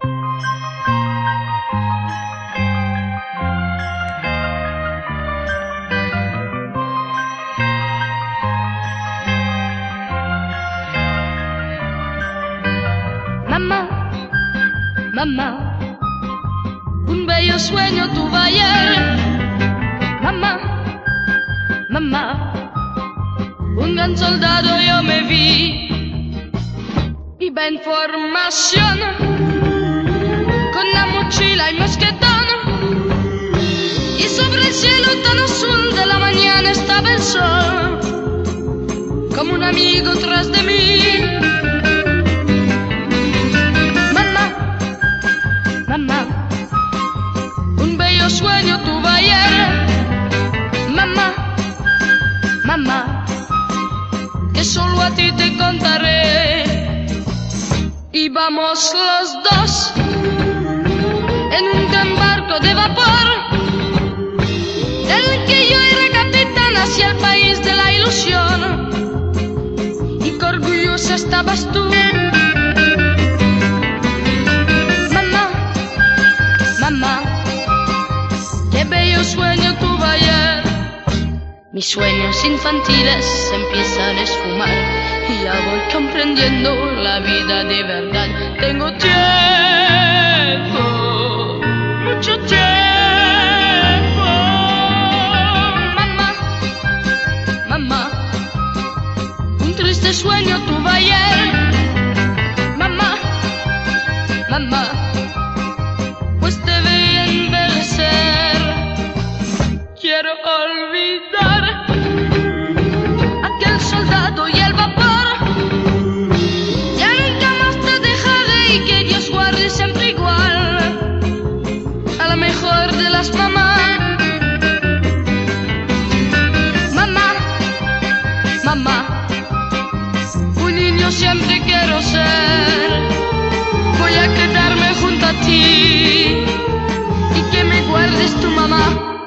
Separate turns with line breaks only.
Mamá, mamá, un bello sueño tuve ayer. Mamá, mamá, un gran soldado yo me vi. Iba en formación, amigo tras de mí. mamá. Un bello sueño tuve ayer, mamá, mamá, que solo a ti te contaré. Íbamos los dos estabas tú. mamá, qué bello sueño tuve ayer. Mis sueños infantiles empiezan a esfumar y ya voy comprendiendo la vida de verdad. Tengo tiempo, triste sueño tuve ayer. Mamá, mamá siempre quiero ser. Voy a quedarme junto a ti y que me guardes tu mamá.